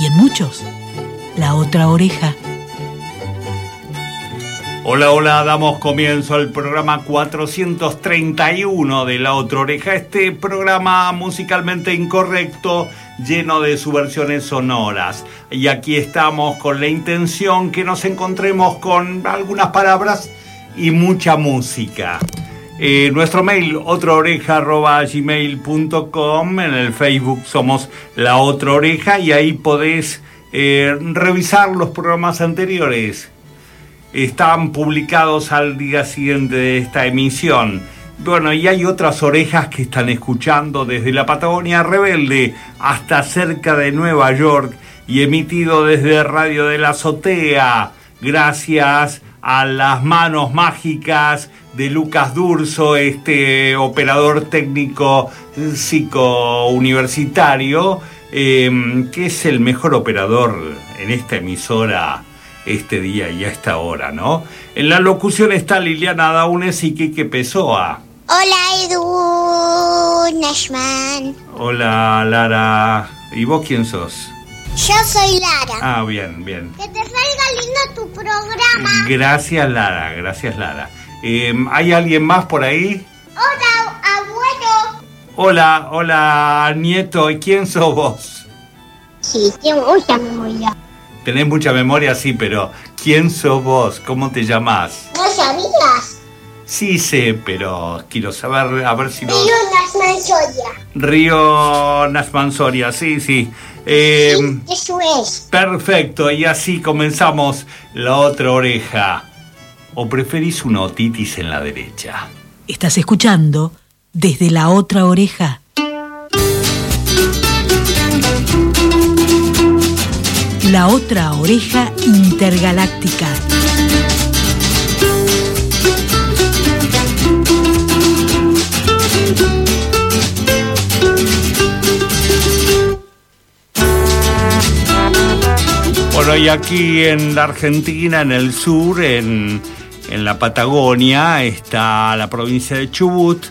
y en muchos la otra oreja. Hola, hola, damos comienzo al programa 431 de La Otra Oreja, este programa musicalmente incorrecto, lleno de subversiones sonoras. Y aquí estamos con la intención que nos encontremos con algunas palabras y mucha música. Eh, nuestro mail, otraoreja.gmail.com, en el Facebook somos La Otra Oreja y ahí podés eh, revisar los programas anteriores. Están publicados al día siguiente de esta emisión. Bueno, y hay otras orejas que están escuchando desde la Patagonia Rebelde hasta cerca de Nueva York y emitido desde Radio de la Azotea. Gracias a las manos mágicas de Lucas Durso, este operador técnico psico-universitario, em, que es el mejor operador en esta emisora este día y a esta hora, ¿no? En la locución está Liliana Daunes y Kike Pessoa. Hola Edu Nashman. Hola Lara. ¿Y vos quién sos? Yo soy Lara. Ah, bien, bien. Que te salga lindo tu programa. Gracias Lara, gracias Lara. Em, ¿Hay alguien más por ahí? Hola, abuelo. Hola, hola, nieto. ¿Y quién sos vos? Sí, tengo mucha memoria. Tenés mucha memoria, sí, pero ¿quién sos vos? ¿Cómo te llamás? ¿No sabías? Sí sé, pero quiero saber, a ver si lo... Río Nasmansoria. Río Nasmansoria, sí, sí. Em, Sí, eso es. Perfecto, y así comenzamos la otra oreja. ¿O preferís una otitis en la derecha? Estás escuchando desde la otra oreja. La otra oreja intergaláctica. Bueno, y aquí en la Argentina, en el sur, en, en la Patagonia, está la provincia de Chubut,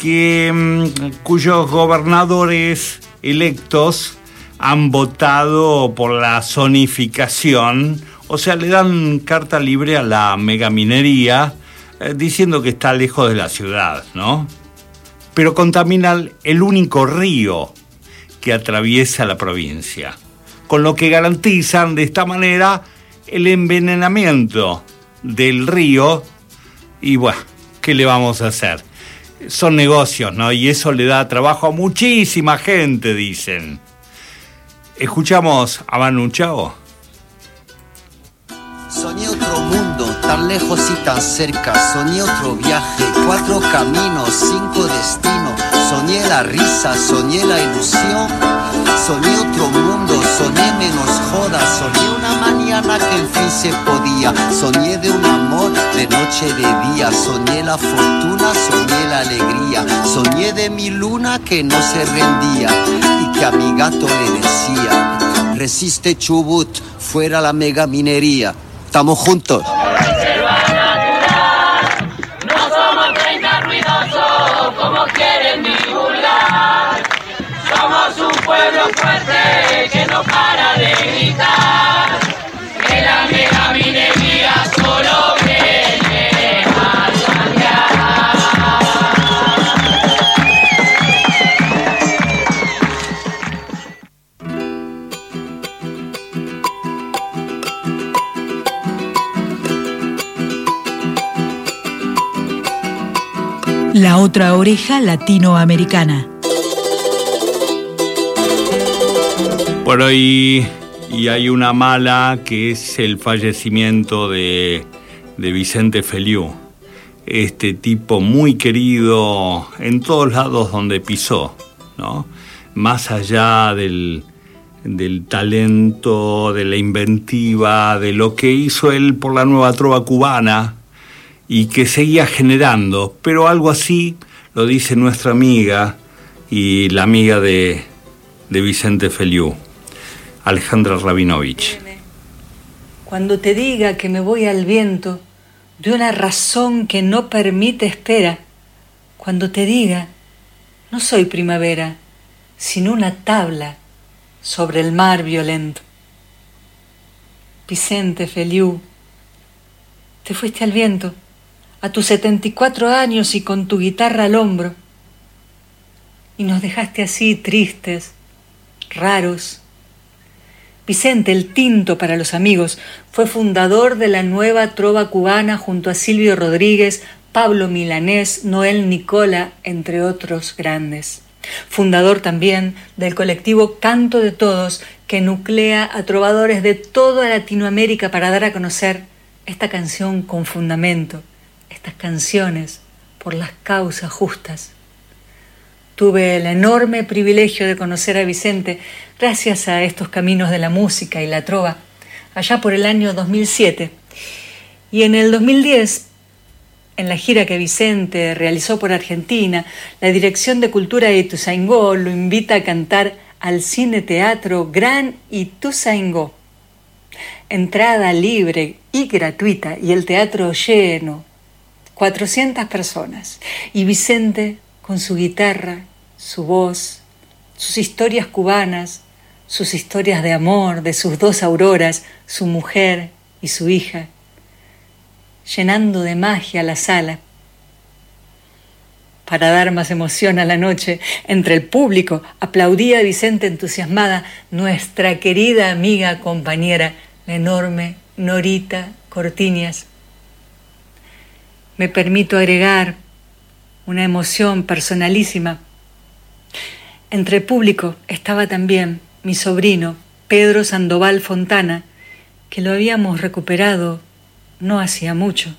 que, mm, cuyos gobernadores electos han votado por la zonificación, o sea, le dan carta libre a la megaminería, eh, diciendo que está lejos de la ciudad, ¿no? Pero contaminan el único río que atraviesa la provincia, con lo que garantizan de esta manera el envenenamiento del río y bueno, ¿qué le vamos a hacer? Son negocios, ¿no? Y eso le da trabajo a muchísima gente, dicen. Escuchamos a Manu Chao. Soñé otro mundo, tan lejos y tan cerca. Soñé otro viaje, cuatro caminos, cinco destinos. Soñé la risa, soñé la ilusión. Soñé otro mundo, soñé menos jodas. Soñé una mañana que el fin se podía. Soñé de un amor de noche de día. Soñé la fortuna, soñé la alegría. Soñé de mi luna que no se rendía y que a mi gato le decía: Resiste Chubut, fuera la mega minería. Estamos juntos. Pueblo fuerte que no para de gritar. Que la minería solo viene a La otra oreja latinoamericana. Bueno, y, y hay una mala que es el fallecimiento de, de Vicente Feliu. Este tipo muy querido en todos lados donde pisó, ¿no? Más allá del, del talento, de la inventiva, de lo que hizo él por la nueva trova cubana y que seguía generando, pero algo así lo dice nuestra amiga y la amiga de, de Vicente Feliu, Alejandra Rabinovich. Cuando te diga que me voy al viento de una razón que no permite espera, cuando te diga, no soy primavera, sino una tabla sobre el mar violento. Vicente Feliu, te fuiste al viento a tus 74 años y con tu guitarra al hombro, y nos dejaste así tristes, raros. Vicente, el tinto para los amigos, fue fundador de la nueva trova cubana junto a Silvio Rodríguez, Pablo Milanés, Noel Nicola, entre otros grandes. Fundador también del colectivo Canto de Todos, que nuclea a trovadores de toda Latinoamérica para dar a conocer esta canción con fundamento, estas canciones por las causas justas. Tuve el enorme privilegio de conocer a Vicente gracias a estos caminos de la música y la trova, allá por el año 2007. Y en el 2010, en la gira que Vicente realizó por Argentina, la Dirección de Cultura de Ituzaingó lo invita a cantar al Cine Teatro Gran Ituzaingó. Entrada libre y gratuita y el teatro lleno. 400 personas. Y Vicente con su guitarra, su voz, sus historias cubanas, sus historias de amor, de sus dos auroras, su mujer y su hija, llenando de magia la sala. Para dar más emoción a la noche, entre el público aplaudía a Vicente entusiasmada nuestra querida amiga compañera, la enorme Norita Cortiñas. Me permito agregar una emoción personalísima. Entre público estaba también mi sobrino, Pedro Sandoval Fontana, que lo habíamos recuperado no hacía mucho,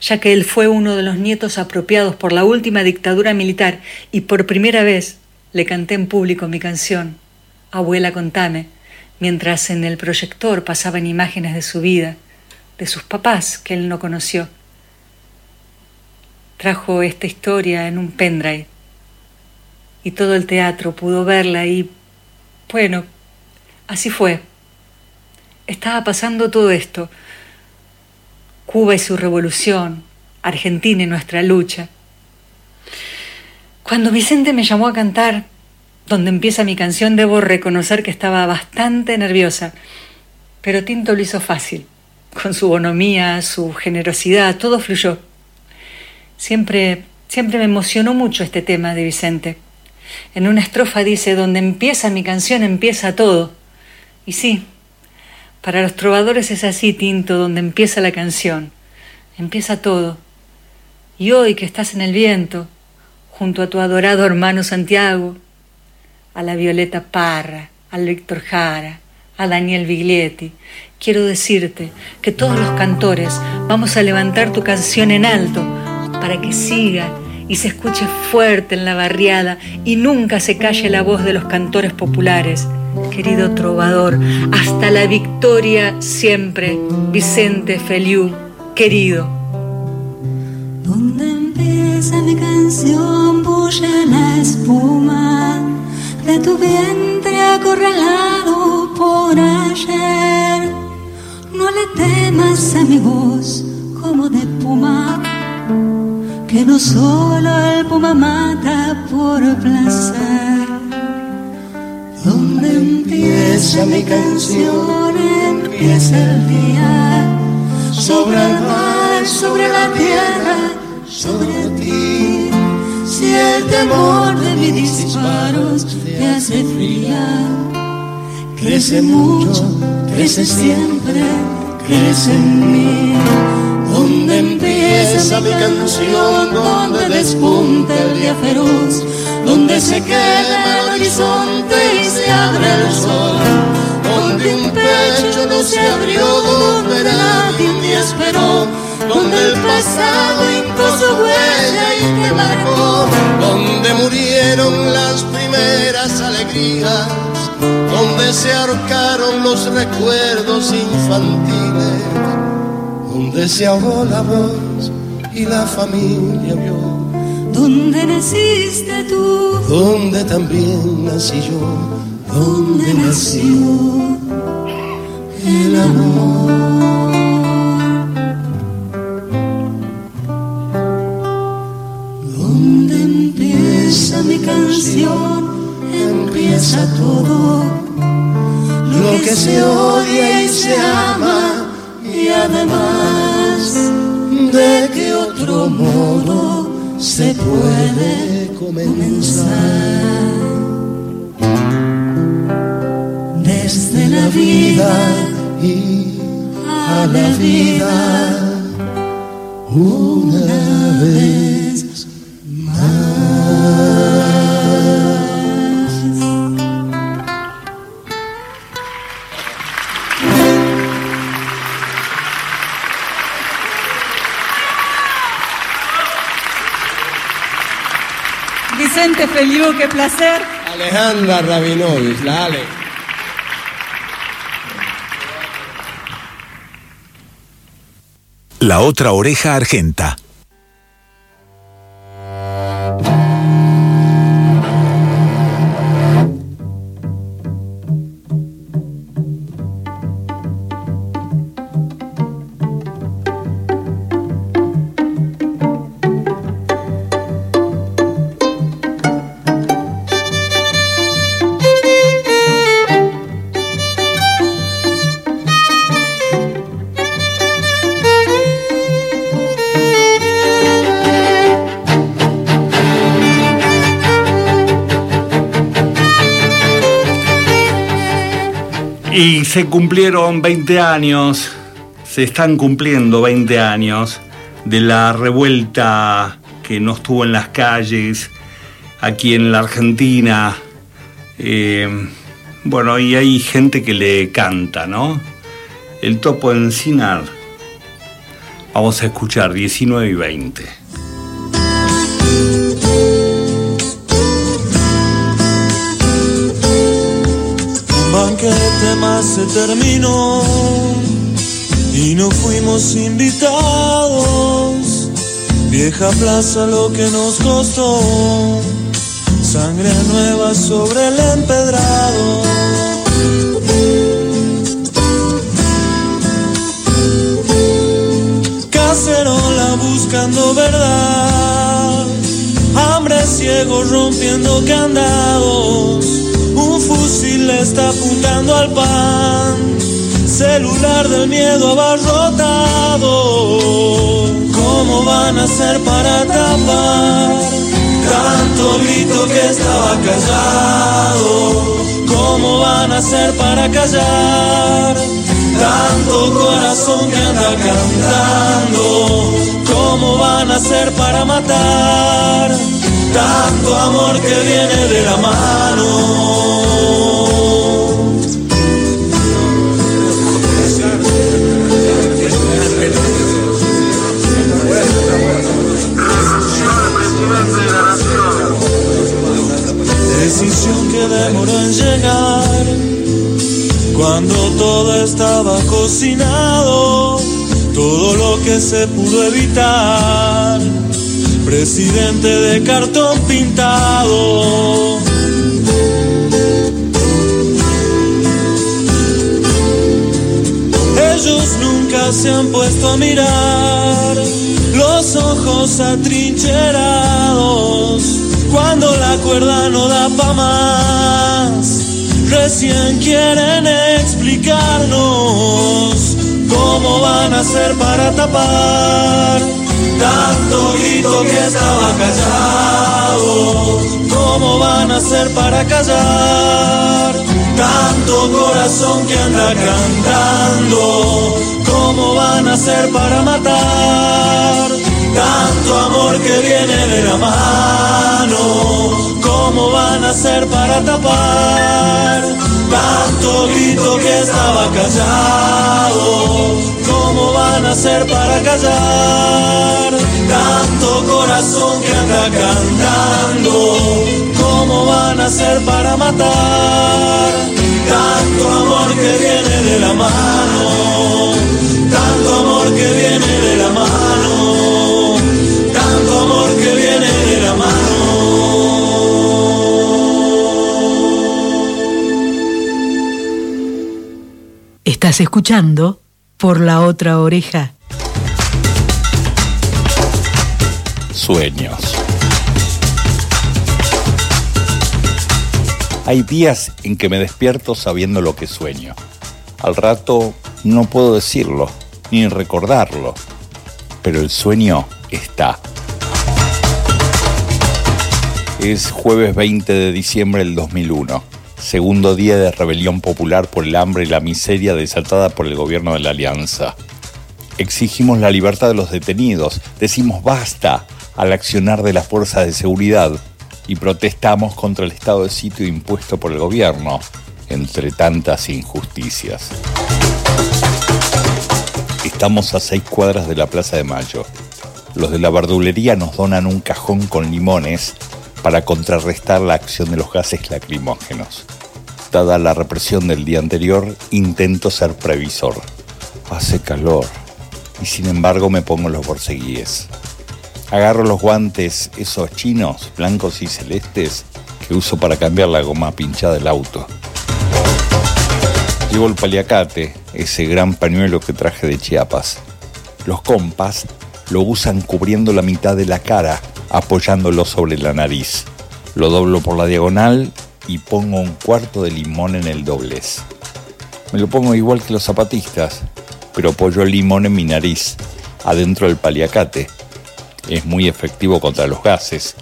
ya que él fue uno de los nietos apropiados por la última dictadura militar y por primera vez le canté en público mi canción, Abuela contame, mientras en el proyector pasaban imágenes de su vida, de sus papás que él no conoció. Trajo esta historia en un pendrive y todo el teatro pudo verla y, bueno, así fue. Estaba pasando todo esto, Cuba y su revolución, Argentina y nuestra lucha. Cuando Vicente me llamó a cantar, donde empieza mi canción, debo reconocer que estaba bastante nerviosa, pero Tinto lo hizo fácil. Con su bonomía, su generosidad, todo fluyó. Siempre, siempre me emocionó mucho este tema de Vicente. En una estrofa dice, donde empieza mi canción empieza todo. Y sí, para los trovadores es así, Tinto, donde empieza la canción, empieza todo. Y hoy que estás en el viento, junto a tu adorado hermano Santiago, a la Violeta Parra, al Víctor Jara, a Daniel Biglietti, quiero decirte que todos los cantores vamos a levantar tu canción en alto para que siga y se escuche fuerte en la barriada y nunca se calle la voz de los cantores populares querido trovador, hasta la victoria siempre, Vicente Feliu, querido. Donde empieza mi canción, bulle la espuma de tu vientre acorralado por ayer. No le temas a mi voz como de puma, que no solo el puma mata por placer donde empieza mi canción, empieza el día. Sobre el mar, sobre la tierra, sobre ti. Si el temor de mis disparos te hace fría, crece mucho, crece siempre, crece en mí. Donde empieza mi canción, donde despunta el día feroz donde se quema el horizonte y se abre el sol, donde un pecho no se abrió, donde nadie me esperó, donde el pasado hincó su huella y te marcó, donde murieron las primeras alegrías, donde se ahorcaron los recuerdos infantiles, donde se ahogó la voz y la familia vio, donde naciste tú, donde también nací yo, donde nació el amor. Comenzar. Desde la vida y a la vida una vez qué placer. Alejandra Rabinovich, la Ale. La otra oreja argenta. Y se cumplieron 20 años, se están cumpliendo 20 años de la revuelta que nos tuvo en las calles aquí en la Argentina. Eh, bueno, y hay gente que le canta, ¿no? El topo encinar. Vamos a escuchar 19 y 20. Más se terminó y no fuimos invitados. Vieja plaza lo que nos costó, sangre nueva sobre el empedrado. Cacerola buscando verdad, hambre ciego rompiendo candados fusil le está apuntando al pan, celular del miedo abarrotado. ¿Cómo van a hacer para tapar tanto grito que estaba callado? ¿Cómo van a hacer para callar tanto corazón que anda cantando? ¿Cómo van a hacer para matar? Tanto amor que viene de la mano. Decisión que demoró en llegar cuando todo estaba cocinado, todo lo que se pudo evitar presidente de cartón pintado. Ellos nunca se han puesto a mirar, los ojos atrincherados, cuando la cuerda no da pa' más. Recién quieren explicarnos cómo van a hacer para tapar tanto grito que estaba callado. ¿Cómo van a hacer para callar? Tanto corazón que anda cantando. ¿Cómo van a hacer para matar? Tanto amor que viene de la mano. ¿Cómo van a hacer para tapar? Tanto grito que estaba callado. ¿Cómo van a hacer para callar? Tanto corazón que anda cantando. ¿Cómo van a hacer para matar? tanto amor que viene de la mano, tanto amor que viene de la mano, Estás escuchando por la otra oreja. Sueños. Hay días en que me despierto sabiendo lo que sueño. Al rato no puedo decirlo, ni recordarlo, pero el sueño está. Es jueves 20 de diciembre del 2001, segundo día de rebelión popular por el hambre y la miseria desatada por el gobierno de la Alianza. Exigimos la libertad de los detenidos, decimos basta al accionar de las fuerzas de seguridad y protestamos contra el estado de sitio impuesto por el gobierno, entre tantas injusticias. Estamos a seis cuadras de la Plaza de Mayo. Los de la verdulería nos donan un cajón con limones para contrarrestar la acción de los gases lacrimógenos. Dada la represión del día anterior, intento ser previsor. Hace calor y sin embargo me pongo los borceguíes. Agarro los guantes, esos chinos, blancos y celestes, que uso para cambiar la goma pinchada del auto. Llevo el paliacate, ese gran pañuelo que traje de Chiapas. Los compas lo usan cubriendo la mitad de la cara, apoyándolo sobre la nariz. Lo doblo por la diagonal y pongo un cuarto de limón en el doblez. Me lo pongo igual que los zapatistas, pero apoyo el limón en mi nariz, adentro del paliacate es muy efectivo contra los gases.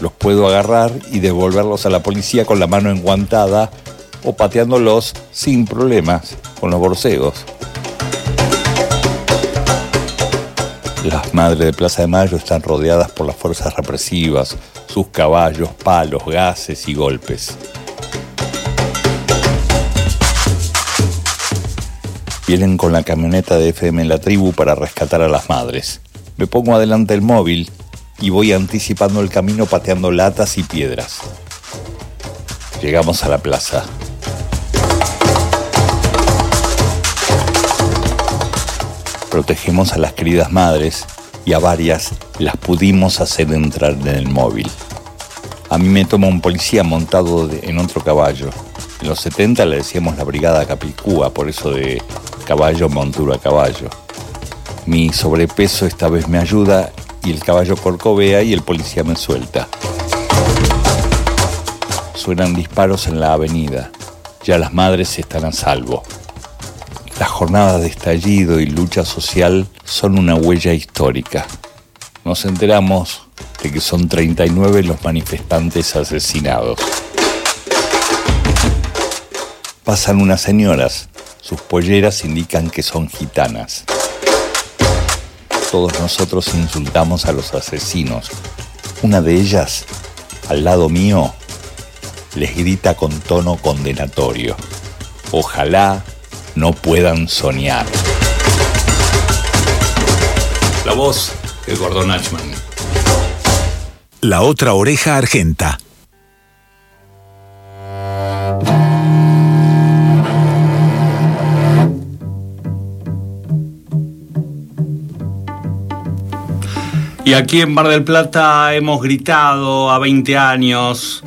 Los puedo agarrar y devolverlos a la policía con la mano enguantada o pateándolos sin problemas con los borcegos. Las madres de Plaza de Mayo están rodeadas por las fuerzas represivas, sus caballos, palos, gases y golpes. Vienen con la camioneta de FM en la tribu para rescatar a las madres. Me pongo adelante el móvil y voy anticipando el camino pateando latas y piedras. Llegamos a la plaza. Protegemos a las queridas madres y a varias las pudimos hacer entrar en el móvil. A mí me toma un policía montado en otro caballo. En los 70 le decíamos la brigada Capicúa, por eso de caballo, montura, caballo. Mi sobrepeso esta vez me ayuda y el caballo corcovea y el policía me suelta. Suenan disparos en la avenida. Ya las madres están a salvo. Las jornadas de estallido y lucha social son una huella histórica. Nos enteramos de que son 39 los manifestantes asesinados. Pasan unas señoras. Sus polleras indican que son gitanas todos nosotros insultamos a los asesinos. Una de ellas, al lado mío, les grita con tono condenatorio. Ojalá no puedan soñar. La voz de Gordon Ashman. La otra oreja argenta. Y aquí en Mar del Plata hemos gritado a 20 años,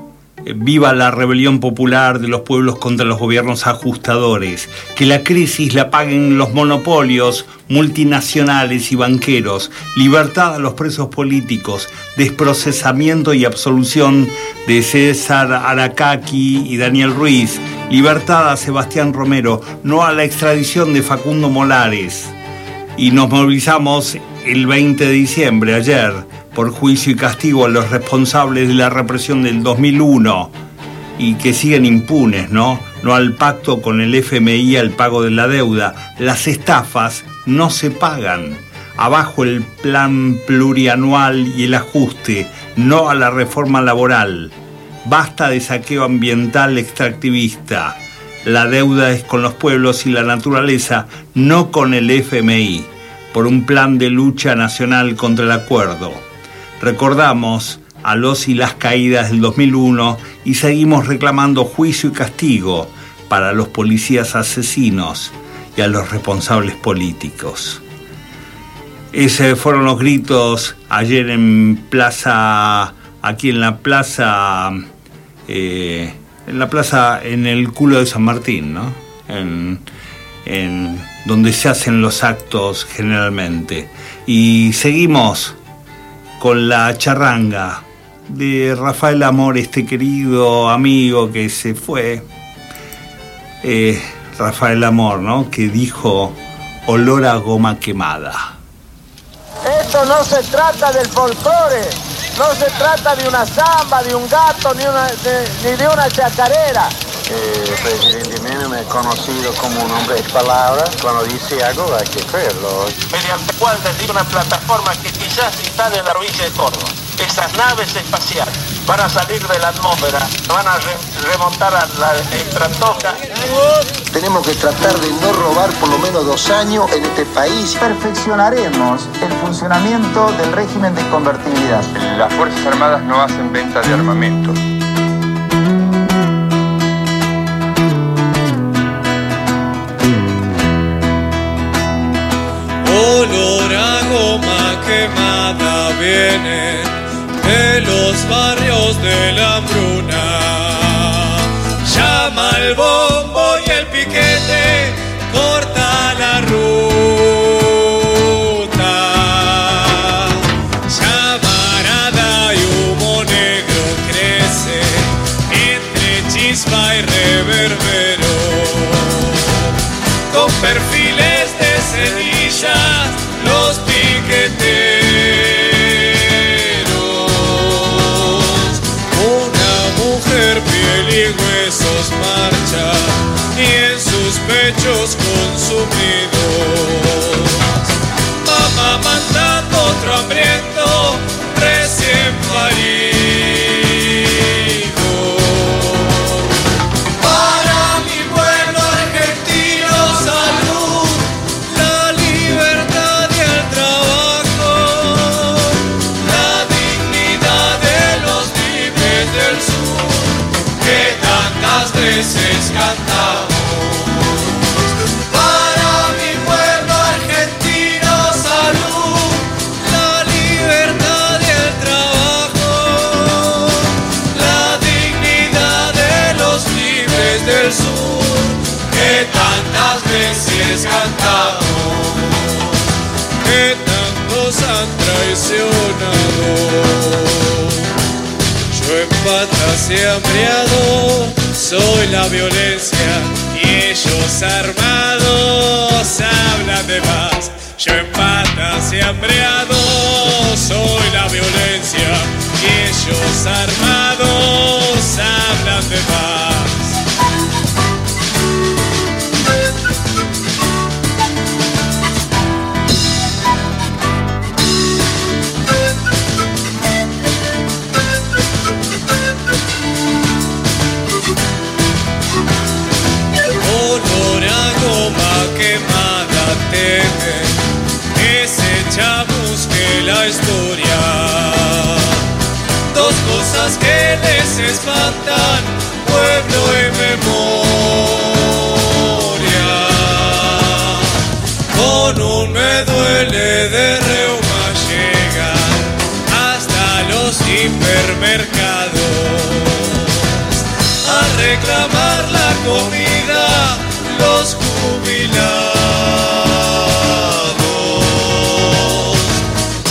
viva la rebelión popular de los pueblos contra los gobiernos ajustadores, que la crisis la paguen los monopolios multinacionales y banqueros, libertad a los presos políticos, desprocesamiento y absolución de César Aracaki y Daniel Ruiz, libertad a Sebastián Romero, no a la extradición de Facundo Molares. Y nos movilizamos el 20 de diciembre, ayer, por juicio y castigo a los responsables de la represión del 2001 y que siguen impunes, ¿no? No al pacto con el FMI al pago de la deuda. Las estafas no se pagan. Abajo el plan plurianual y el ajuste, no a la reforma laboral. Basta de saqueo ambiental extractivista. La deuda es con los pueblos y la naturaleza, no con el FMI por un plan de lucha nacional contra el acuerdo. Recordamos a los y las caídas del 2001 y seguimos reclamando juicio y castigo, para los policías asesinos y a los responsables políticos. Esos fueron los gritos ayer en plaza, aquí en la plaza, eh, en la plaza, en el culo de San Martín, ¿no? En, donde se hacen los actos generalmente. Y seguimos con la charranga de Rafael Amor, este querido amigo que se fue. Eh, Rafael Amor, ¿no? Que dijo olor a goma quemada. Esto no se trata del folclore, no se trata de una samba, de un gato, ni, una, de, ni de una chacarera. El presidente Menem es conocido como un hombre de palabras. Cuando dice algo hay que creerlo. Mediante cual desde una plataforma que quizás instale en la orilla de Córdoba. Esas naves espaciales van a salir de la atmósfera, van a re- remontar a la estratosfera. Tenemos que tratar de no robar por lo menos dos años en este país. Perfeccionaremos el funcionamiento del régimen de convertibilidad. Las Fuerzas Armadas no hacen venta de armamento. Quemada viene de los barrios de la hambruna. Llama el bombo just veces cantamos, que tantos han traicionado. Yo en patas y hambriado soy la violencia y ellos armados hablan de paz. Yo en patas y hambriado soy la violencia y ellos armados hablan de paz. Espantan, pueblo y memoria. Con un me duele de reuma llegan hasta los hipermercados a reclamar la comida los jubilados.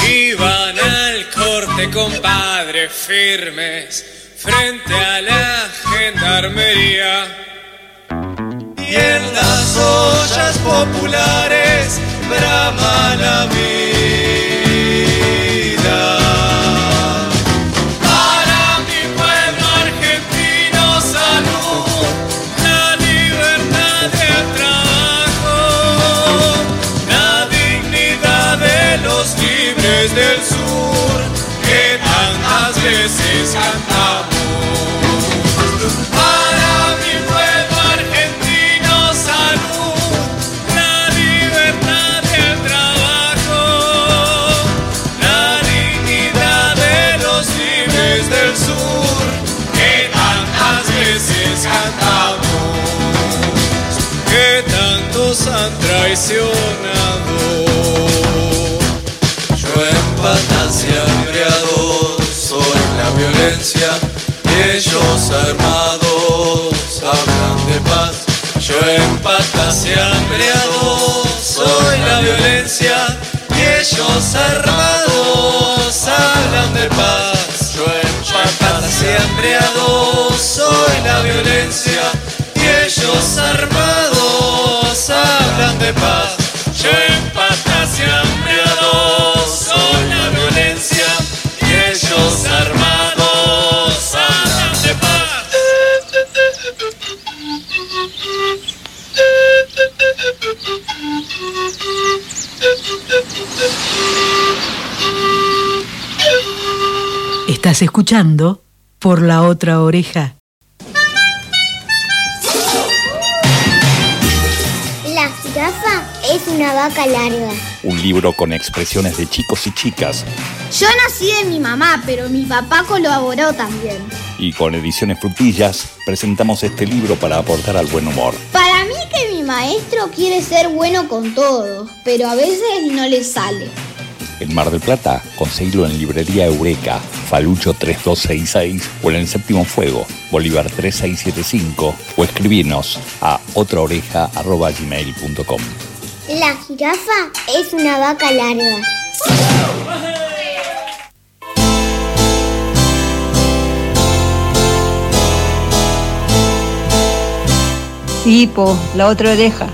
Iban al corte, compadre, firmes frente a la gendarmería. Y en las ollas populares brama la vida. Para mi pueblo argentino, salud, la libertad del trabajo, la dignidad de los libres del sur, que tantas veces cantamos. Yo en fantasía embriado soy la violencia y ellos armados hablan de paz. Yo en fantasía embriado soy la violencia y ellos armados hablan de paz. Yo en fantasía soy la violencia y ellos armados de paz. Yo en patas y hambriado soy la violencia y ellos armados hablan de paz. Estás escuchando por la otra oreja. Vaca larga. Un libro con expresiones de chicos y chicas Yo nací de mi mamá, pero mi papá colaboró también. y con ediciones frutillas presentamos este libro para aportar al buen humor. Para mí que mi maestro quiere ser bueno con todos, pero a veces no le sale. En Mar del Plata, conseguilo en Librería Eureka, Falucho 3266 o en el Séptimo Fuego, Bolívar 3675 o escribirnos a otraoreja.gmail.com. La jirafa es una vaca larga. Sí, po, la otra oreja.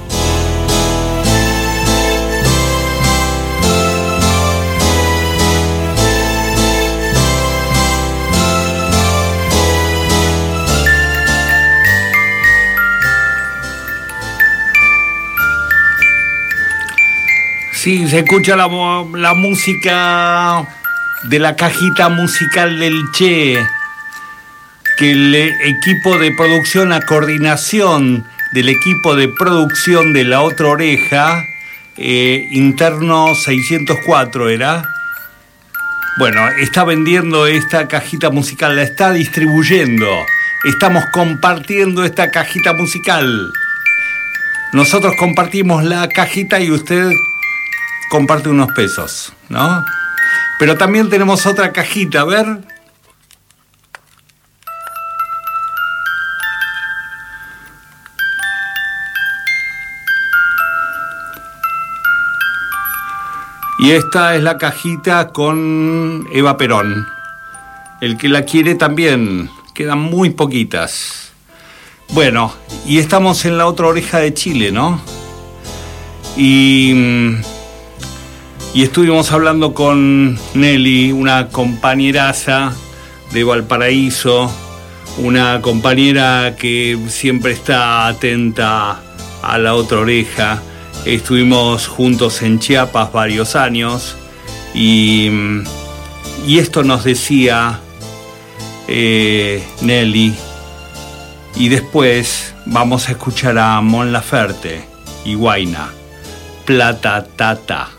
Sí, se escucha la, la música de la cajita musical del Che, que el equipo de producción, la coordinación del equipo de producción de La Otra Oreja, eh, interno 604 era, bueno, está vendiendo esta cajita musical, la está distribuyendo, estamos compartiendo esta cajita musical. Nosotros compartimos la cajita y usted comparte unos pesos, ¿no? Pero también tenemos otra cajita, a ver. Y esta es la cajita con Eva Perón. El que la quiere también, quedan muy poquitas. Bueno, y estamos en la otra oreja de Chile, ¿no? Y, mm, y estuvimos hablando con Nelly, una compañeraza de Valparaíso, una compañera que siempre está atenta a la otra oreja. Estuvimos juntos en Chiapas varios años y, y esto nos decía eh, Nelly. Y después vamos a escuchar a Mon Laferte y Guaina, Plata Tata.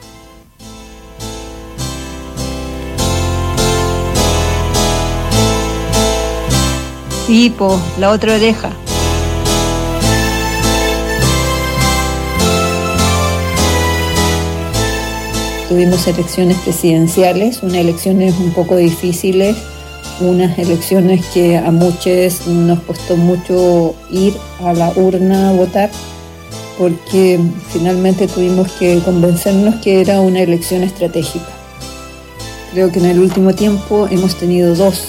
Sí, po, la otra oreja. Tuvimos elecciones presidenciales, unas elecciones un poco difíciles, unas elecciones que a muchos nos costó mucho ir a la urna a votar, porque finalmente tuvimos que convencernos que era una elección estratégica. Creo que en el último tiempo hemos tenido dos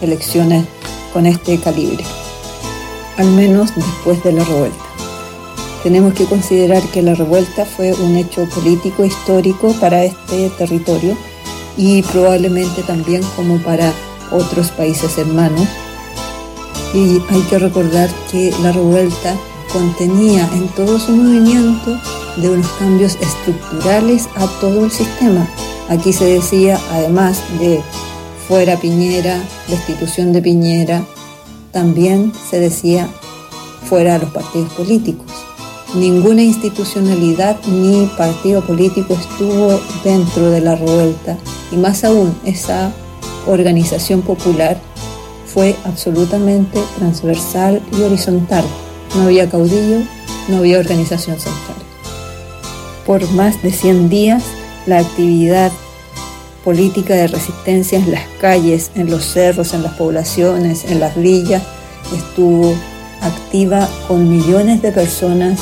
elecciones con este calibre, al menos después de la revuelta. Tenemos que considerar que la revuelta fue un hecho político histórico para este territorio y probablemente también como para otros países hermanos. Y hay que recordar que la revuelta contenía en todo su movimiento de unos cambios estructurales a todo el sistema. Aquí se decía, además de fuera Piñera, destitución de Piñera, también se decía fuera los partidos políticos. Ninguna institucionalidad ni partido político estuvo dentro de la revuelta y más aún esa organización popular fue absolutamente transversal y horizontal. No había caudillo, no había organización central. Por más de 100 días la actividad política de resistencia en las calles, en los cerros, en las poblaciones, en las villas, estuvo activa con millones de personas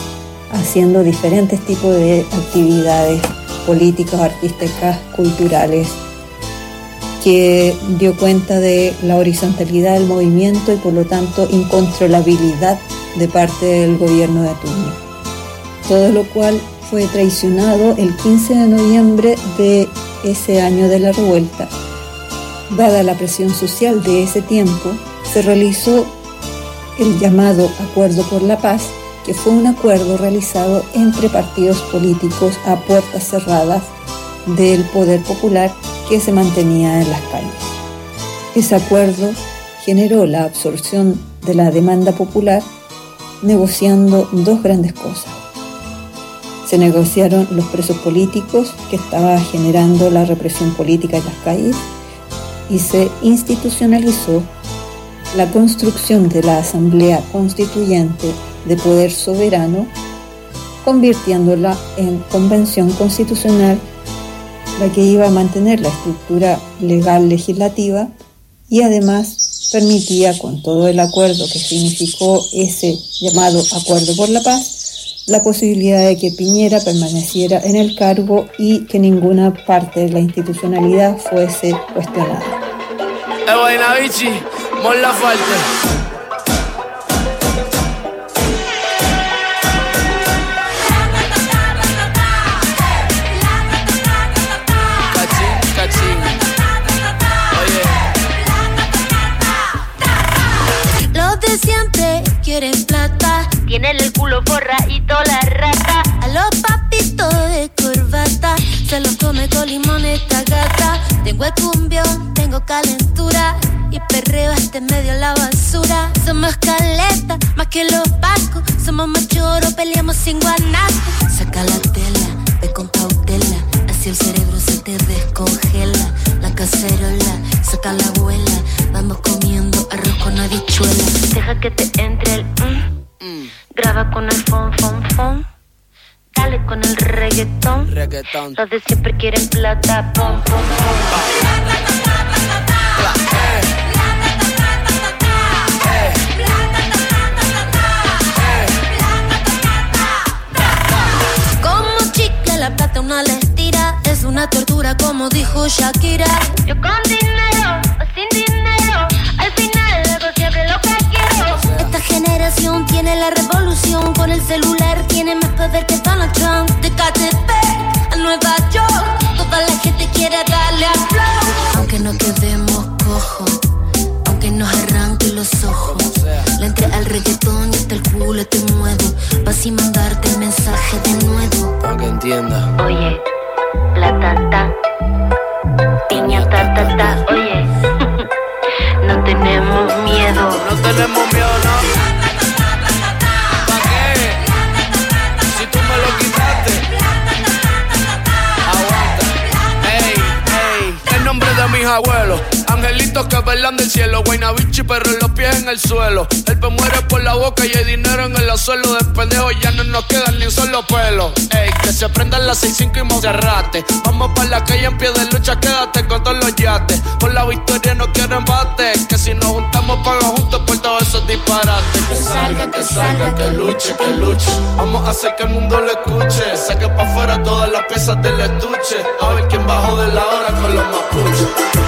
haciendo diferentes tipos de actividades políticas, artísticas, culturales, que dio cuenta de la horizontalidad del movimiento y por lo tanto incontrolabilidad de parte del gobierno de turno. Todo lo cual fue traicionado el 15 de noviembre de ese año de la revuelta. Dada la presión social de ese tiempo, se realizó el llamado Acuerdo por la Paz, que fue un acuerdo realizado entre partidos políticos a puertas cerradas del poder popular que se mantenía en las calles. Ese acuerdo generó la absorción de la demanda popular negociando dos grandes cosas. Se negociaron los presos políticos que estaba generando la represión política en las calles y se institucionalizó la construcción de la Asamblea Constituyente de Poder Soberano, convirtiéndola en convención constitucional, la que iba a mantener la estructura legal legislativa y además permitía, con todo el acuerdo que significó ese llamado Acuerdo por la Paz, la posibilidad de que Piñera permaneciera en el cargo y que ninguna parte de la institucionalidad fuese cuestionada. Tienen el culo forradito la rata. A los papitos de corbata. Se los come con limón esta gata. Tengo el cumbión, tengo calentura. Y perreo este medio la basura. Somos caleta, más que los pacos. Somos machoros, peleamos sin guanaco. Saca la tela, ve con cautela. Así el cerebro se te descongela. La cacerola, saca la abuela. Vamos comiendo arroz con habichuela. Deja que te entre el mm. Graba con el fon, fon, fon. Dale con el reggaetón. Reggaetón. Los de siempre quieren plata. Pom, pom, pom. Como chicle la plata una la estira Es una tortura como dijo Shakira Yo con celular tiene más poder que Donald Trump. De KTP a Nueva York. Toda la gente quiere darle a flow Aunque no quedemos cojos Aunque nos arranque los ojos. Le entré al reggaetón y hasta el culo te muevo. Pa' así mandarte el mensaje de nuevo. Para que entienda. Oye, la tata, Velan del cielo, Guaynabichi, pero los pies en el suelo. El pe muere por la boca y hay dinero en el suelo. De pendejo ya no nos quedan ni un solo pelo. Ey, que se prendan las 6-5 y Monserrate. Vamos para la calle en pie de lucha, quédate con todos los yates. Por la victoria no quiero embate. Que si nos juntamos, paga juntos por todos esos disparates. Que salga, que salga, que luche, que luche. Vamos a hacer que el mundo lo escuche. Saque pa' afuera todas las piezas del estuche. A ver quién bajó de la hora con los mapuches.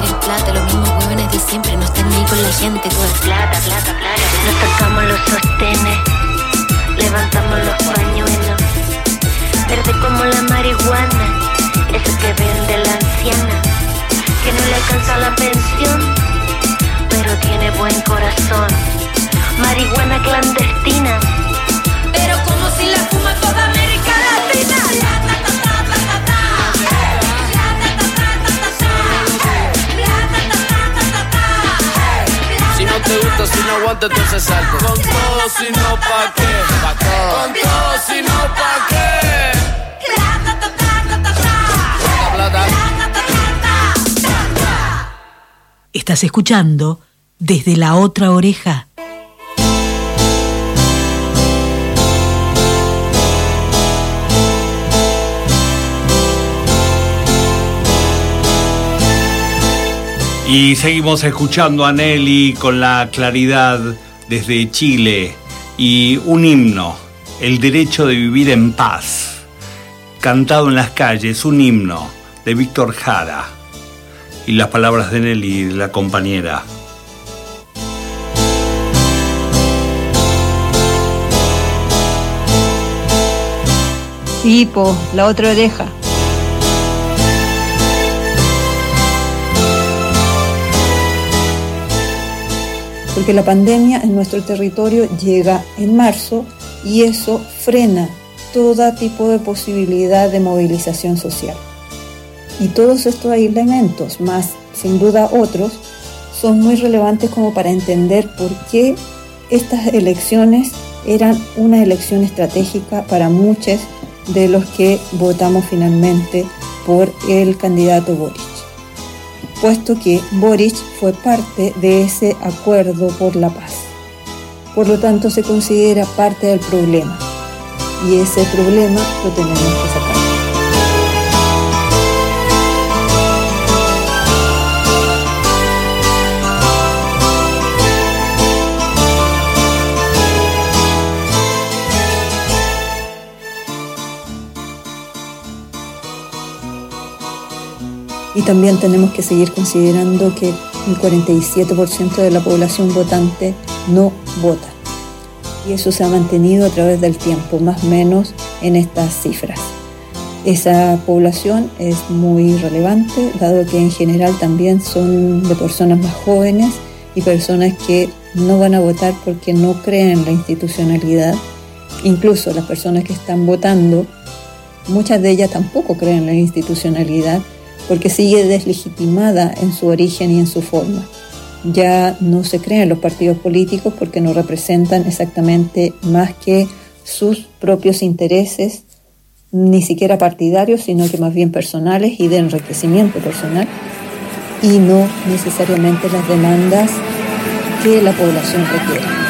Todo es porque quieren plata, los mismos huevones de siempre no están ni con la gente, es plata, plata, plata. Nos tocamos los sostenes, levantamos los pañuelos, verde como la marihuana, eso que vende la anciana, que no le alcanza la pensión, pero tiene buen corazón. Marihuana clandestina, pero como si la fuma toda América Latina. te gusta, si no aguanta, entonces salto. Con todo, si no, pa' qué. Pa. Con todo, si no, pa' qué. Estás escuchando desde la otra oreja. Y seguimos escuchando a Nelly con la claridad desde Chile y un himno, el derecho de vivir en paz, cantado en las calles, un himno de Víctor Jara y las palabras de Nelly, la compañera. Tipo, la otra oreja. Porque la pandemia en nuestro territorio llega en marzo y eso frena todo tipo de posibilidad de movilización social. Y todos estos elementos, más sin duda otros, son muy relevantes como para entender por qué estas elecciones eran una elección estratégica para muchos de los que votamos finalmente por el candidato Boris puesto que Boric fue parte de ese acuerdo por la paz. Por lo tanto, se considera parte del problema y ese problema lo tenemos que sacar. Y también tenemos que seguir considerando que el 47% de la población votante no vota. Y eso se ha mantenido a través del tiempo, más o menos en estas cifras. Esa población es muy relevante, dado que en general también son de personas más jóvenes y personas que no van a votar porque no creen en la institucionalidad. Incluso las personas que están votando, muchas de ellas tampoco creen en la institucionalidad porque sigue deslegitimada en su origen y en su forma. Ya no se creen los partidos políticos porque no representan exactamente más que sus propios intereses, ni siquiera partidarios, sino que más bien personales y de enriquecimiento personal, y no necesariamente las demandas que la población requiere.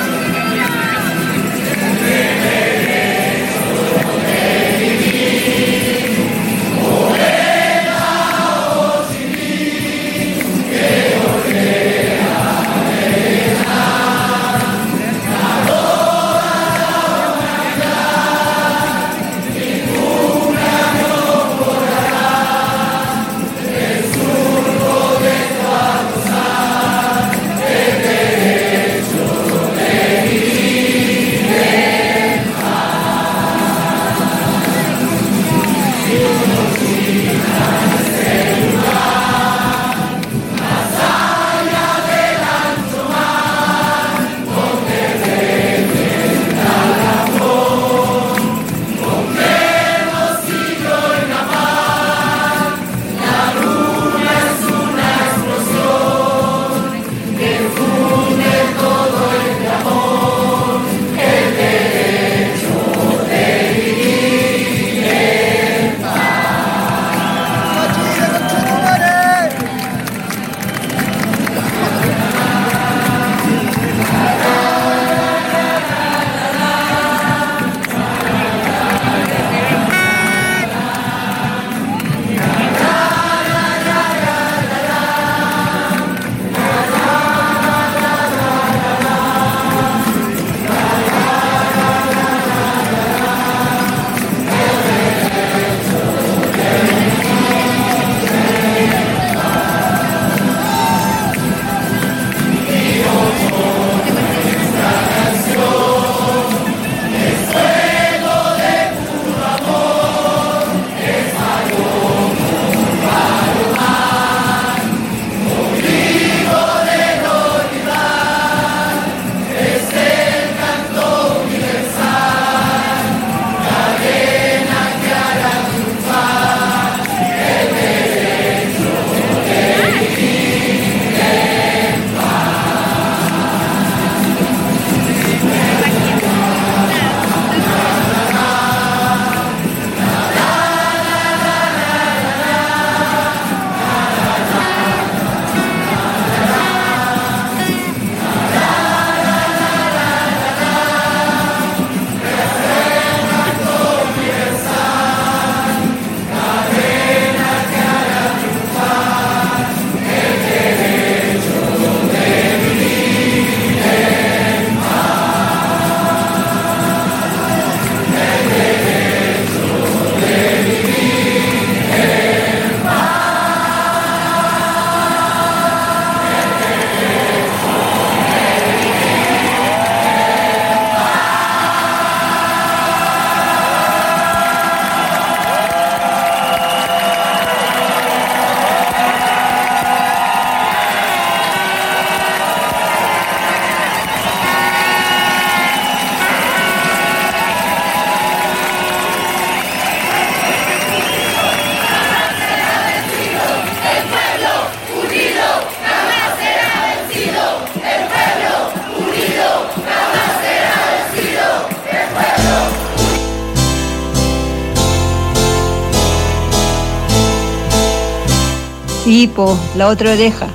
Edipo, la otra oreja.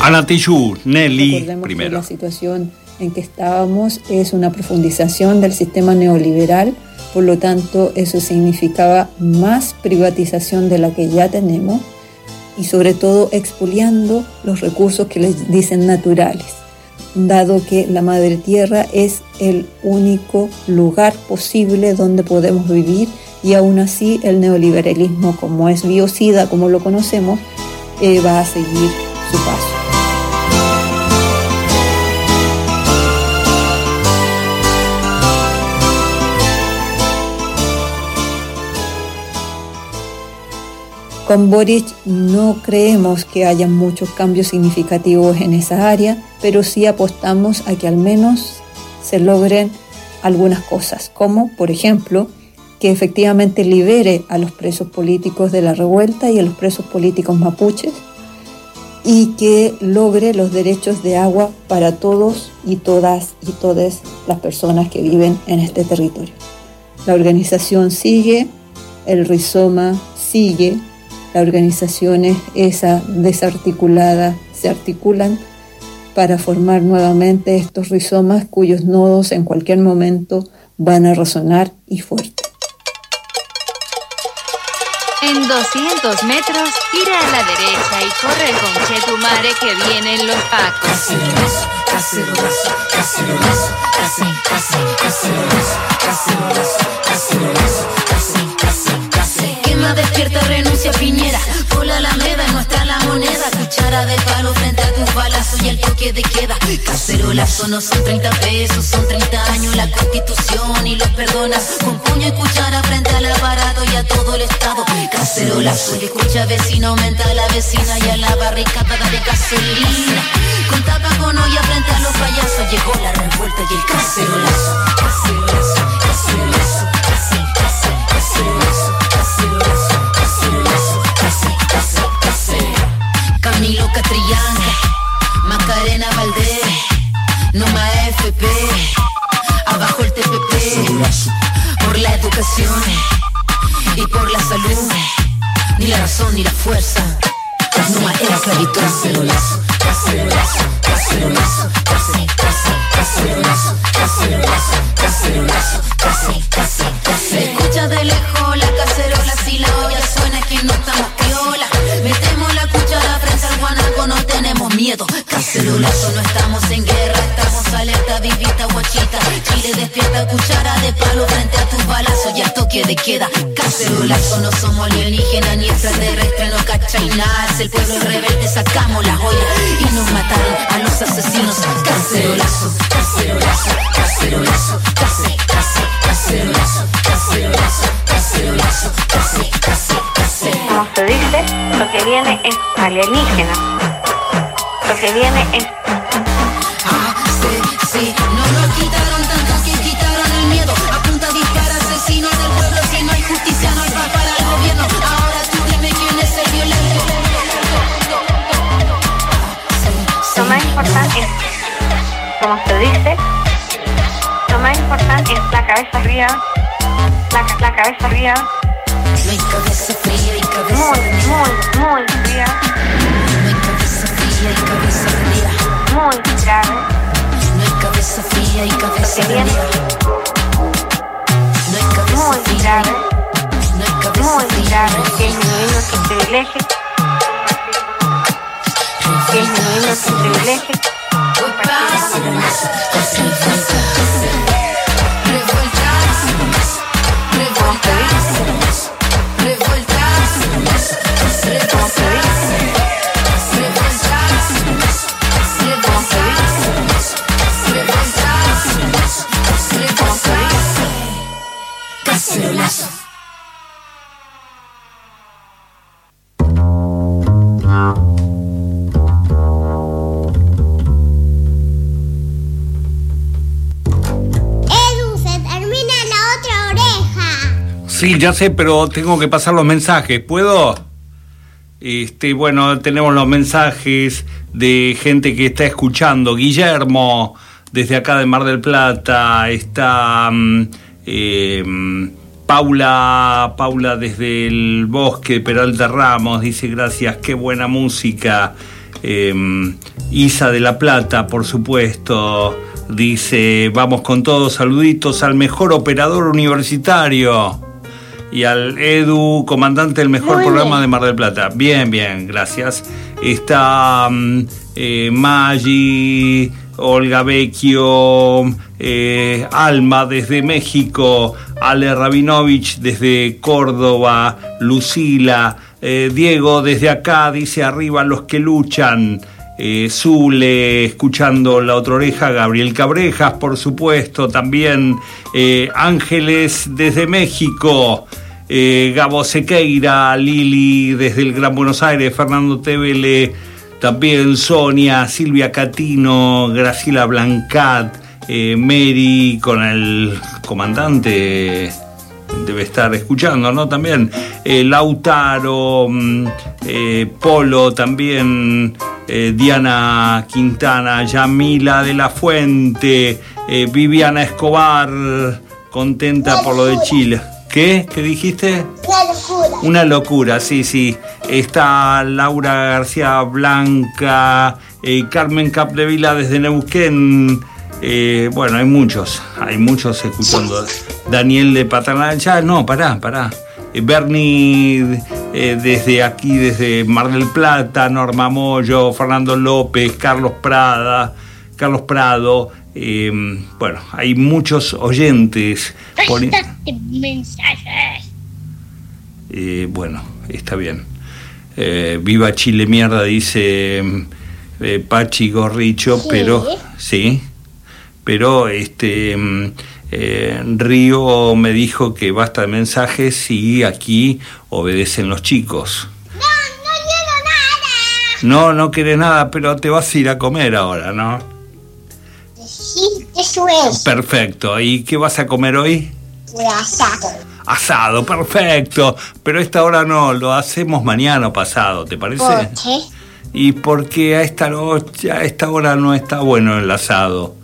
Ana Tijoux, Nelly, Recordemos que primero. la situación en que estábamos es una profundización del sistema neoliberal, por lo tanto eso significaba más privatización de la que ya tenemos y sobre todo expoliando los recursos que les dicen naturales, dado que la madre tierra es el único lugar posible donde podemos vivir y aún así el neoliberalismo como es biocida, como lo conocemos, eh, va a seguir su paso. Con Boric no creemos que haya muchos cambios significativos en esa área, pero sí apostamos a que al menos se logren algunas cosas, como por ejemplo que efectivamente libere a los presos políticos de la revuelta y a los presos políticos mapuches y que logre los derechos de agua para todos y todas y todas las personas que viven en este territorio. La organización sigue, el rizoma sigue, las organizaciones esa desarticulada se articulan para formar nuevamente estos rizomas cuyos nodos en cualquier momento van a resonar y fuerte. En 200 metros, gira a la derecha y corre con Chetumare que vienen los pacos. Cacerolazo, cacerolazo, toque de queda. Cacerolazo no son 30 pesos, son 30 años la constitución y los perdonas. Con puño y cuchara frente al aparato y a todo el estado. Cacerolazo, y escucha vecino, aumenta la vecina y a la barricada de gasolina. Con tapa con olla frente a los payasos llegó la revuelta y el. Cacerolazo, cacerolazo, passione Es el pueblo rebelde, sacamos la joya y nos mataron a los asesinos. Cacerolazo, cacerolazo, cacerolazo, cace, cace, cacerolazo, cacerolazo, cacerolazo, cace, cace, cace. Como se dice, lo que viene es alienígena. Lo que viene es Ah, sí, sí, lo quitaron como se dice, lo más importante es la cabeza arriba, la, la cabeza arriba, hay cabeza fría y cabeza muy, muy, muy fría, hay cabeza fría y cabeza fría. muy grave, hay cabeza fría y cabeza fría. Hay cabeza muy grave, No hay muy fría. grave, que su privilegio, que privilegio, Cacerolazo. Sí, ya sé, pero tengo que pasar los mensajes. ¿Puedo? Este, bueno, tenemos los mensajes de gente que está escuchando. Guillermo, desde acá de Mar del Plata, está mm, eh, mm, Paula, Paula desde el bosque, Peralta Ramos, dice gracias, qué buena música. Eh, Isa de la Plata, por supuesto, dice vamos con todos, saluditos al mejor operador universitario y al Edu, comandante del mejor Muy programa bien. de Mar del Plata. Bien, bien, gracias. Está mm, eh, Maggi, Olga Vecchio, eh, Alma desde México, Ale Rabinovich desde Córdoba, Lucila, eh, Diego desde acá, dice arriba los que luchan. Eh, Zule, escuchando La Otra Oreja, Gabriel Cabrejas, por supuesto, también eh, Ángeles desde México, eh, Gabo Sequeira, Lili desde el Gran Buenos Aires, Fernando Tevele, también Sonia, Silvia Catino, Graciela Blancat, Mary con el comandante debe estar escuchando, ¿no? También eh, Lautaro, mm, eh, Polo, también eh, Diana Quintana, Yamila de la Fuente, Viviana Escobar, contenta por lo de Chile. ¿Qué? ¿Qué dijiste? Una locura. Una locura, sí, sí. Está Laura García Blanca, Carmen Capdevila desde Neuquén. Bueno, hay muchos, hay muchos escuchando. Daniel de Paternal, ya no, pará, pará. Eh, Bernie eh, desde aquí, desde Mar del Plata, Norma Moyo, Fernando López, Carlos Prada, Carlos Prado. eh, bueno, hay muchos oyentes. mensajes. eh, bueno, está bien. Eh, viva Chile mierda, dice eh, Pachi Gorricho, Sí. pero sí, pero este mm, eh, Río me dijo que basta de mensajes y aquí obedecen los chicos. No, no querés nada, pero te vas a ir a comer ahora, ¿no? Sí, eso es. Perfecto. ¿Y qué vas a comer hoy? Un asado. Asado, perfecto. Pero a esta hora no, lo hacemos mañana o pasado, ¿te parece? ¿Por qué? Y porque a esta noche, a esta hora no está bueno el asado.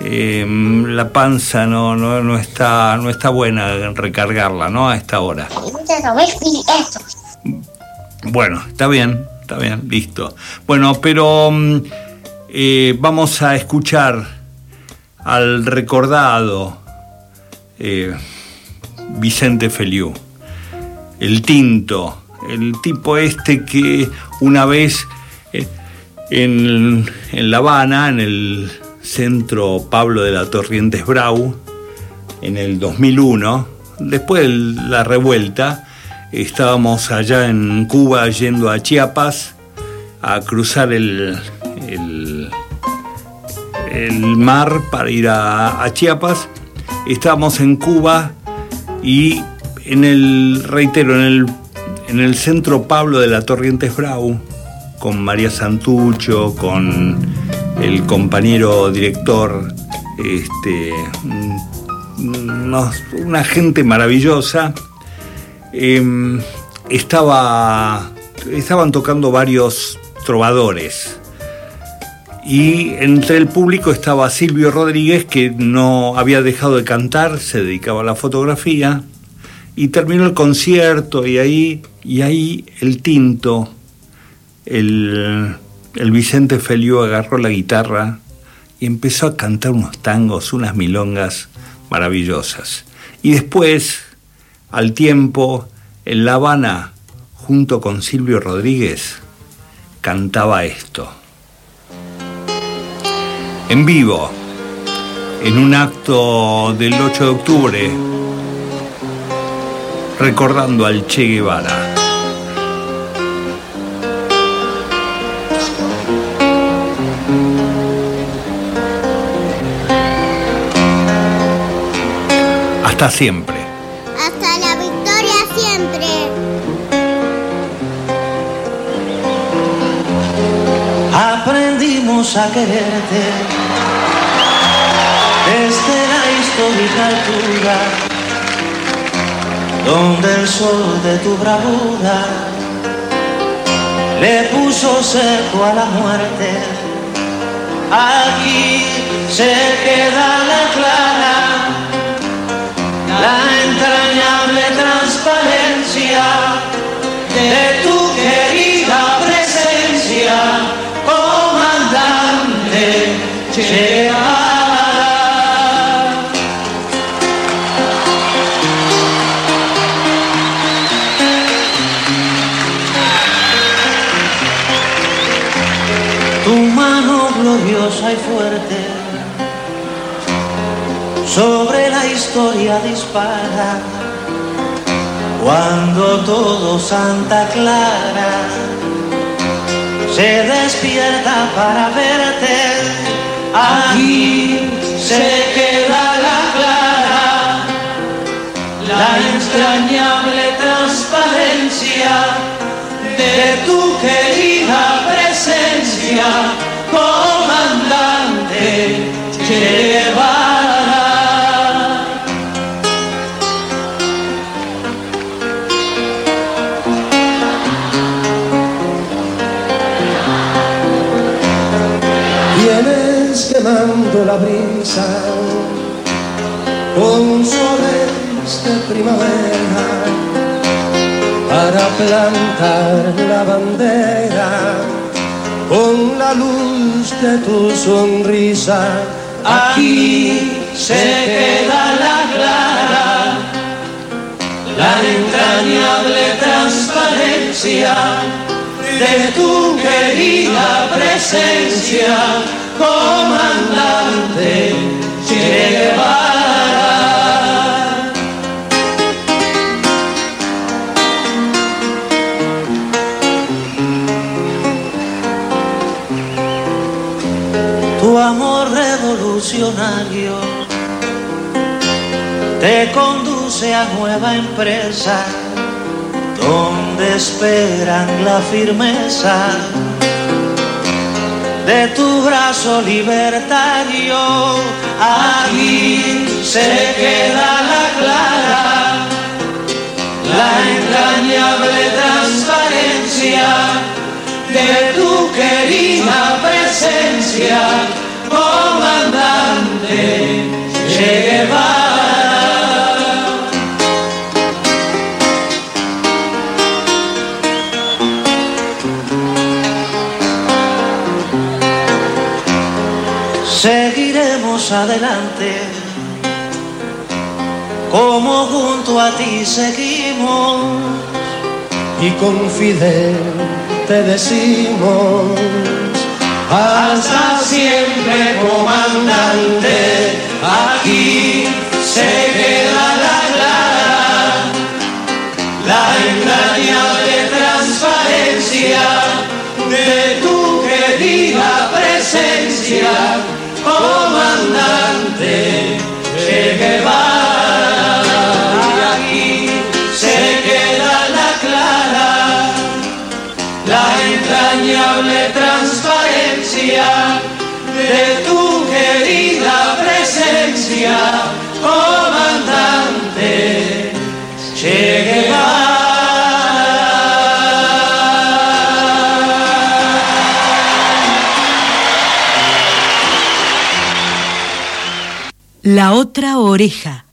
Eh, la panza no, no, no está, no está buena en recargarla, ¿no? A esta hora. Bueno, está bien, está bien, listo. Bueno, pero mm, eh, vamos a escuchar al recordado eh, Vicente Feliu, el tinto, el tipo este que una vez en, en La Habana, en el centro Pablo de la Torrientes Brau, en el 2001, después de la revuelta, estábamos allá en Cuba yendo a Chiapas a cruzar el, el, mar para ir a, a Chiapas. Estábamos en Cuba y en el, reitero, en el, en el centro Pablo de la Torrientes Brau, con María Santucho, con el compañero director, este, una gente maravillosa. Em, estaba, estaban tocando varios trovadores. Y entre el público estaba Silvio Rodríguez, que no había dejado de cantar, se dedicaba a la fotografía. Y terminó el concierto y ahí, y ahí el tinto, el, el Vicente Feliu agarró la guitarra y empezó a cantar unos tangos, unas milongas maravillosas. Y después, al tiempo, en La Habana, junto con Silvio Rodríguez, cantaba esto. En vivo, en un acto del 8 de octubre, recordando al Che Guevara. Hasta siempre. Hasta la victoria siempre. Aprendimos a quererte desde la histórica altura, donde el sol de tu bravura le puso cerco a la muerte. Aquí se queda la clara, la entrañable transparencia de tu querida presencia, comandante Che. Tu mano gloriosa y fuerte sobre la historia dispara. Cuando todo Santa Clara se despierta para verte, aquí se queda la clara, la entrañable transparencia de tu querida presencia, comandante Che la brisa con soles de primavera para plantar la bandera con la luz de tu sonrisa. Aquí se queda la clara, la entrañable transparencia de tu querida presencia, comandante Che. Tu amor revolucionario te conduce a nueva empresa donde esperan la firmeza de tu brazo libertario. Aquí se queda la clara, la entrañable transparencia de tu querida presencia, comandante Che. Adelante, como junto a ti seguimos. Y con Fidel te decimos hasta siempre comandante, aquí se queda la clara, la entrañable transparencia de tu querida presencia, comandante Che Guevara. La otra oreja.